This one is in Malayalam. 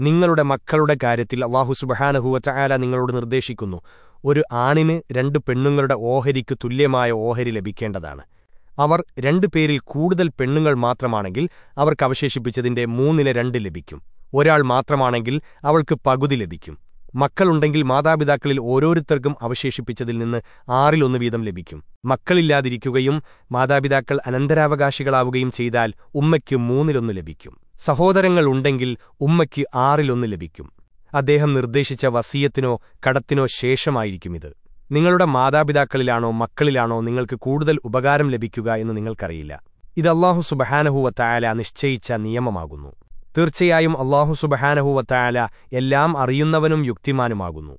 നിങ്ങളുടെ മക്കളുടെ കാര്യത്തിൽ അള്ളാഹു സുബഹാനഹുവറ്റ നിങ്ങളോട് നിർദ്ദേശിക്കുന്നു. ഒരു ആണിന് രണ്ട് പെണ്ണുങ്ങളുടെ ഓഹരിക്ക് തുല്യമായ ഓഹരി ലഭിക്കേണ്ടതാണ്. അവർ രണ്ടു പേരിൽ കൂടുതൽ പെണ്ണുങ്ങൾ മാത്രമാണെങ്കിൽ അവർക്ക് അവശേഷിപ്പിച്ചതിന്റെ മൂന്നില രണ്ട് ലഭിക്കും. ഒരാൾ മാത്രമാണെങ്കിൽ അവൾക്ക് പകുതി ലഭിക്കും. മക്കളുണ്ടെങ്കിൽ മാതാപിതാക്കളിൽ ഓരോരുത്തർക്കും അവശേഷിപ്പിച്ചതിൽ നിന്ന് ആറിലൊന്ന് വീതം ലഭിക്കും. മക്കളില്ലാതിരിക്കുകയും മാതാപിതാക്കൾ അനന്തരാവകാശികളാവുകയും ചെയ്താൽ ഉമ്മയ്ക്ക് മൂന്നിലൊന്ന് ലഭിക്കും. സഹോദരങ്ങൾ ഉണ്ടെങ്കിൽ ഉമ്മയ്ക്ക് ആറിലൊന്ന് ലഭിക്കും. അദ്ദേഹം നിർദ്ദേശിച്ച വസീയത്തിനോ കടത്തിനോ ശേഷമായിരിക്കും ഇത്. നിങ്ങളുടെ മാതാപിതാക്കളിലാണോ മക്കളിലാണോ നിങ്ങൾക്ക് കൂടുതൽ ഉപകാരം ലഭിക്കുക എന്ന് നിങ്ങൾക്കറിയില്ല. ഇത് അള്ളാഹു സുബഹാനഹുവത്തായാല നിശ്ചയിച്ച നിയമമാകുന്നു. തീർച്ചയായും അള്ളാഹു സുബഹാനഹുവത്തായാല എല്ലാം അറിയുന്നവനും യുക്തിമാനുമാകുന്നു.